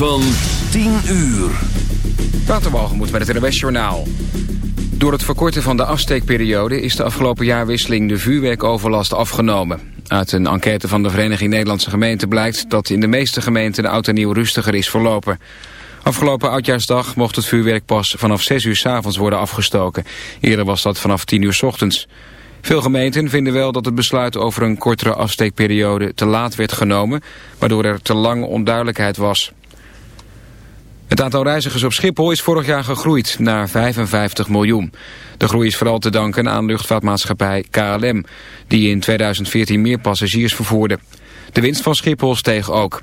van 10 uur. Waterwalgemoed met het NWS Journaal. Door het verkorten van de afsteekperiode is de afgelopen jaarwisseling de vuurwerkoverlast afgenomen. Uit een enquête van de Vereniging Nederlandse Gemeenten blijkt dat in de meeste gemeenten de oud en nieuw rustiger is verlopen. Afgelopen oudjaarsdag mocht het vuurwerk pas vanaf 6 uur s avonds worden afgestoken. Eerder was dat vanaf 10 uur s ochtends. Veel gemeenten vinden wel dat het besluit over een kortere afsteekperiode te laat werd genomen, waardoor er te lang onduidelijkheid was. Het aantal reizigers op Schiphol is vorig jaar gegroeid naar 55 miljoen. De groei is vooral te danken aan luchtvaartmaatschappij KLM, die in 2014 meer passagiers vervoerde. De winst van Schiphol steeg ook.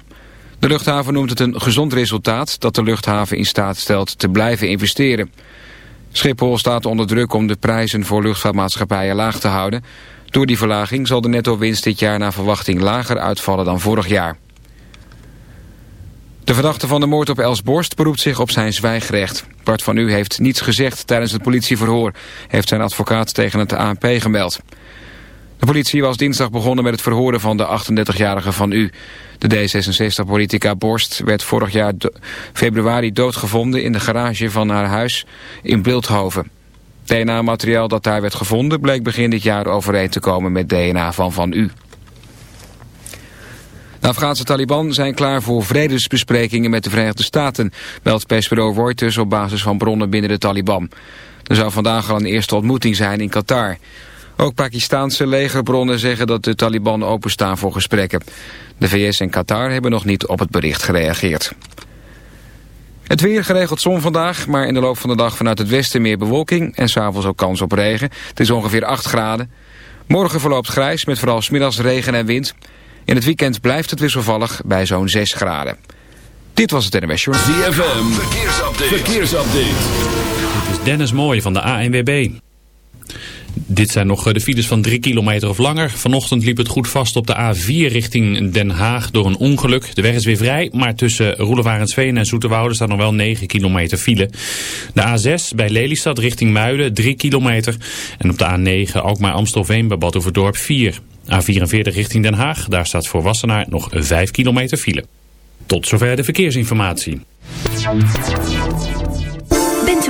De luchthaven noemt het een gezond resultaat dat de luchthaven in staat stelt te blijven investeren. Schiphol staat onder druk om de prijzen voor luchtvaartmaatschappijen laag te houden. Door die verlaging zal de netto-winst dit jaar naar verwachting lager uitvallen dan vorig jaar. De verdachte van de moord op Els Borst beroept zich op zijn zwijgrecht. Bart van U heeft niets gezegd tijdens het politieverhoor, heeft zijn advocaat tegen het ANP gemeld. De politie was dinsdag begonnen met het verhoren van de 38-jarige van U. De D66-politica Borst werd vorig jaar februari doodgevonden in de garage van haar huis in Beeldhoven. DNA-materiaal dat daar werd gevonden bleek begin dit jaar overeen te komen met DNA van Van U. De Afghaanse Taliban zijn klaar voor vredesbesprekingen met de Verenigde Staten, meldt persbureau Reuters op basis van bronnen binnen de Taliban. Er zou vandaag al een eerste ontmoeting zijn in Qatar. Ook Pakistaanse legerbronnen zeggen dat de Taliban openstaan voor gesprekken. De VS en Qatar hebben nog niet op het bericht gereageerd. Het weer geregeld zon vandaag, maar in de loop van de dag vanuit het westen meer bewolking en s'avonds ook kans op regen. Het is ongeveer 8 graden. Morgen verloopt grijs met vooral smiddags regen en wind. In het weekend blijft het wisselvallig bij zo'n 6 graden. Dit was het NWS Journal. ZFM, verkeersupdate. verkeersupdate. Dit is Dennis Mooij van de ANWB. Dit zijn nog de files van 3 kilometer of langer. Vanochtend liep het goed vast op de A4 richting Den Haag door een ongeluk. De weg is weer vrij, maar tussen Roelevarensveen en Zoeterwoude staat nog wel 9 kilometer file. De A6 bij Lelystad richting Muiden 3 kilometer. En op de A9 ook maar Amstelveen bij Badhoevedorp 4. A44 richting Den Haag, daar staat voor Wassenaar nog 5 kilometer file. Tot zover de verkeersinformatie.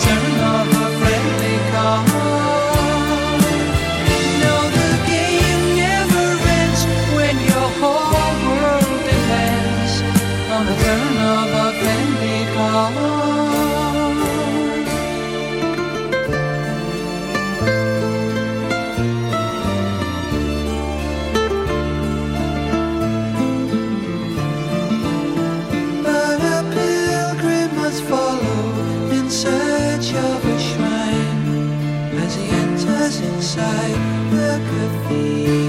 cemetery Look the cathedral.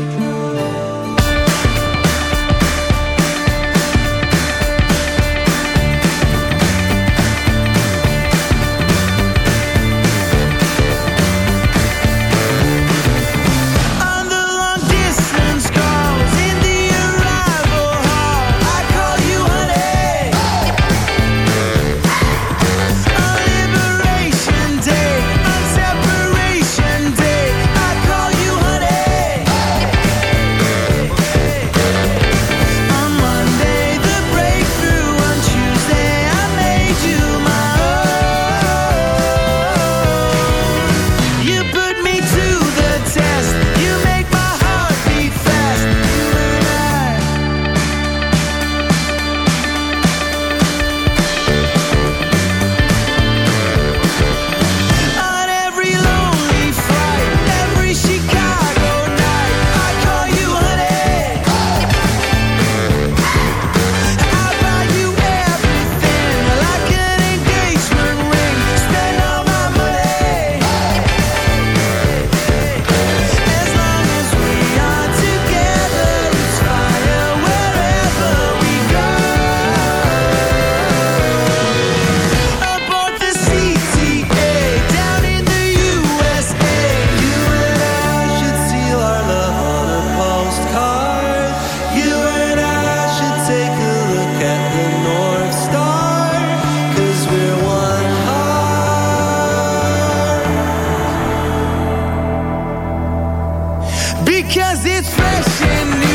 crashing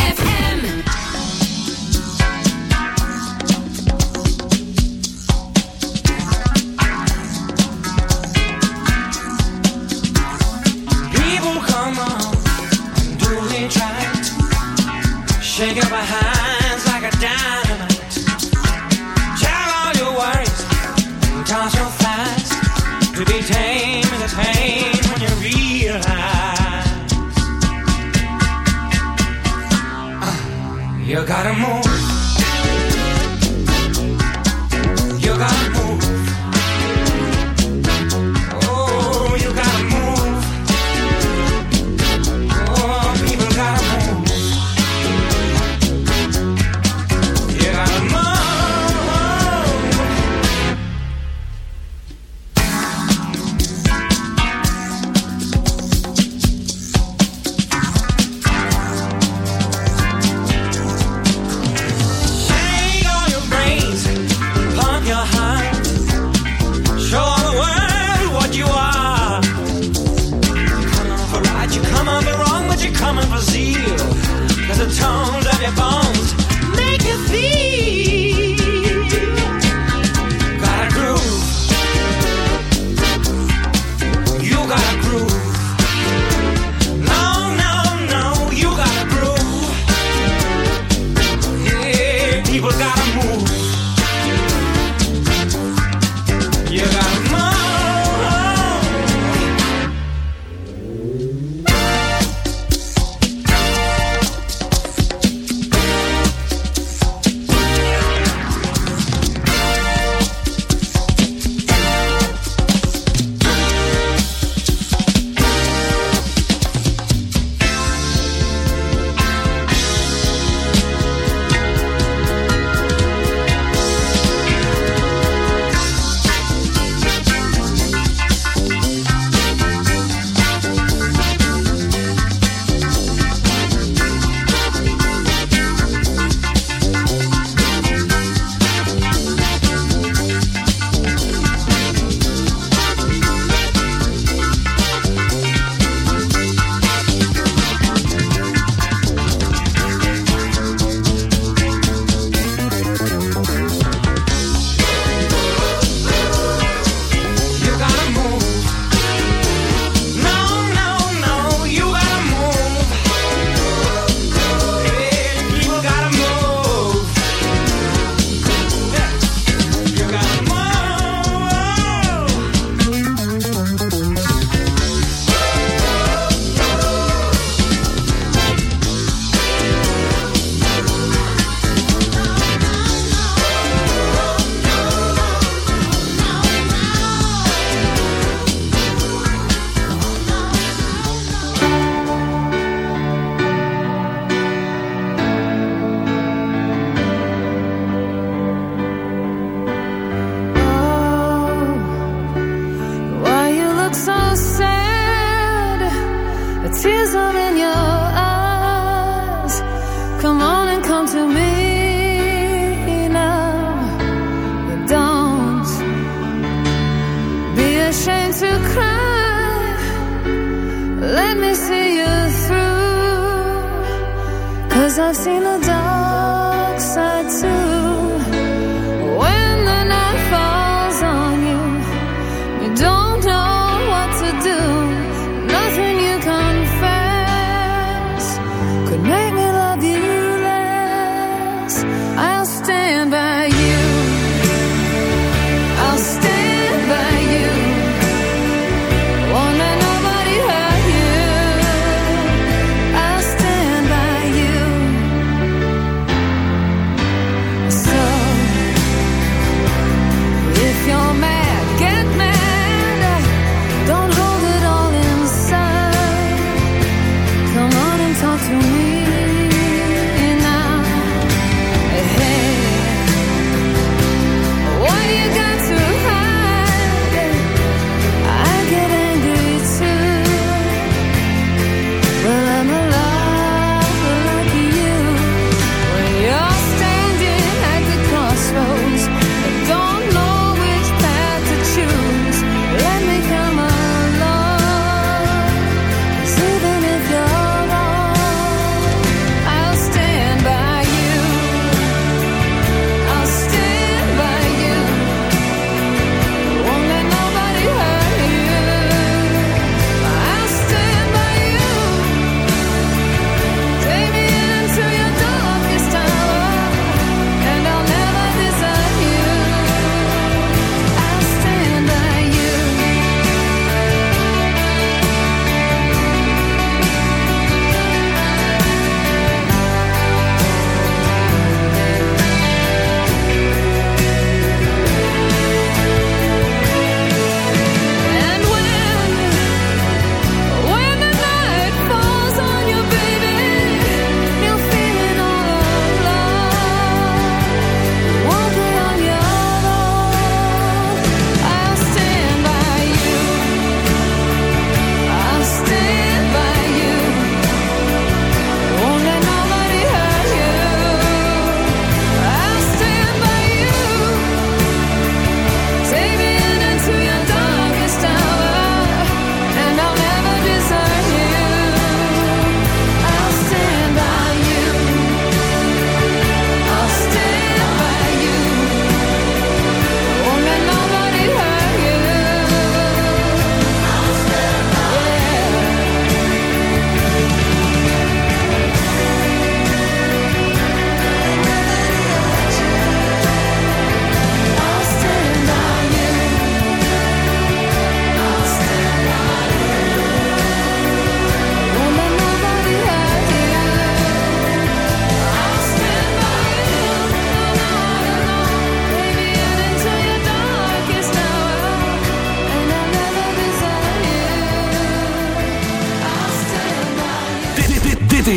you gotta move.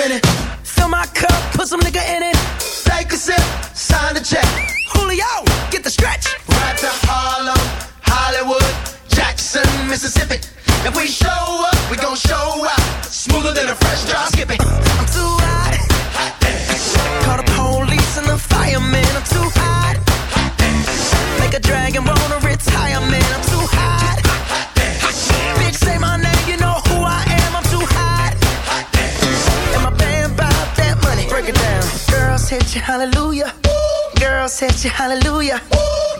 Minute. Fill my cup, put some nigga in it. Take a sip, sign the check. Julio, get the stretch. Right to Harlem, Hollywood, Jackson, Mississippi. If we show up, we gon' show out. Smoother than a Hallelujah. Girls hit you, hallelujah.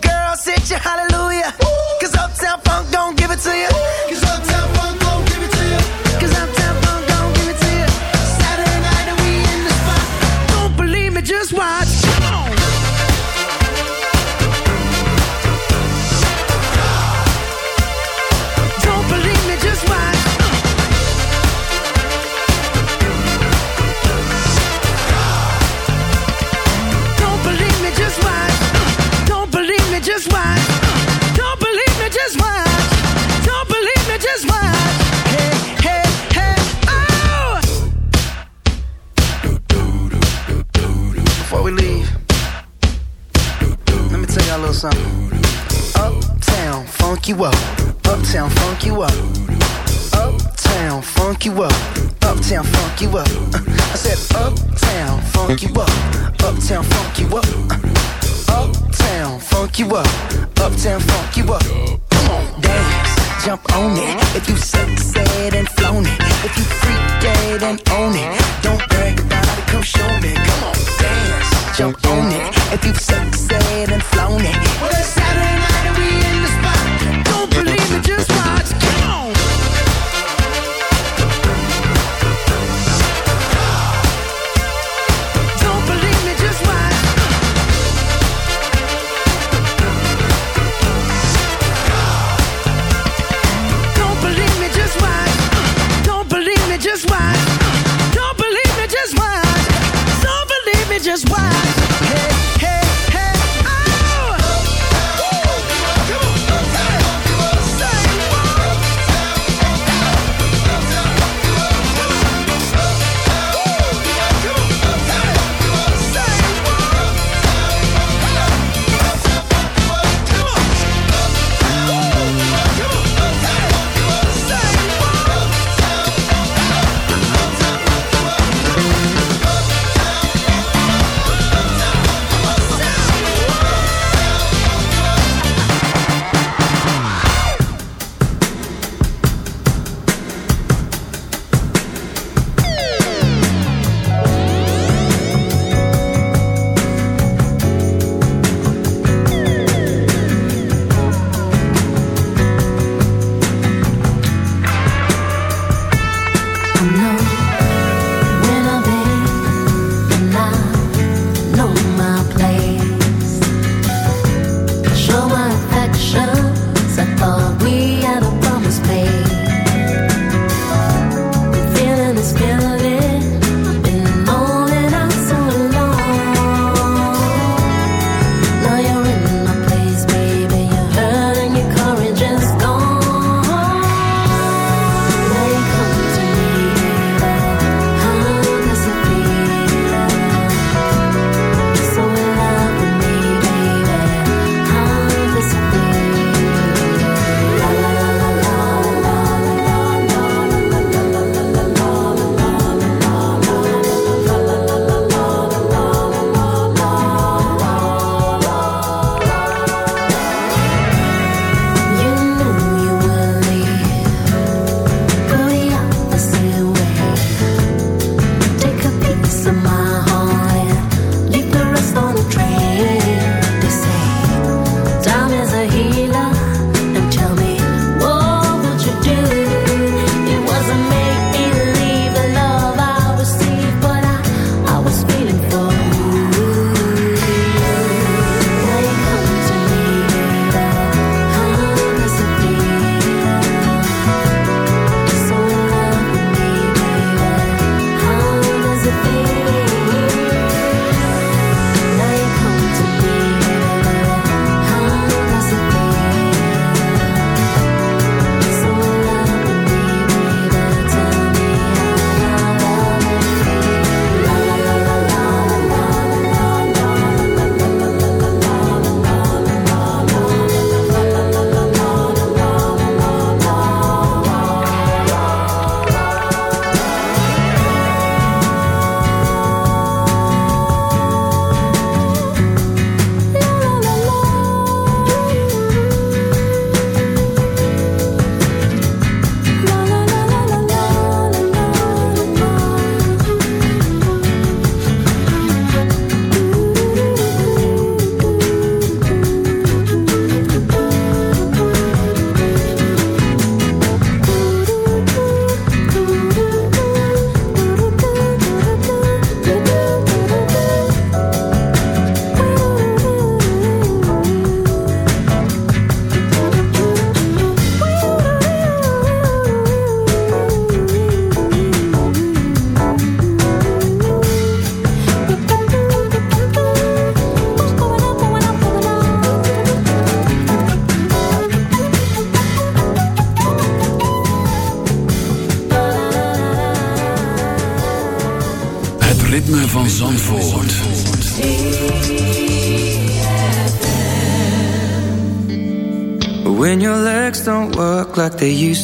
Girls hit you, hallelujah. Cause Uptown Funk don't give it to you. Cause Uptown Funk you up. I said, Uptown, funk you up. Uptown, funk you up. Uptown, funk you up. Uptown, funk you up. Come on, dance, jump on it.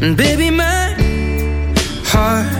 Baby, my heart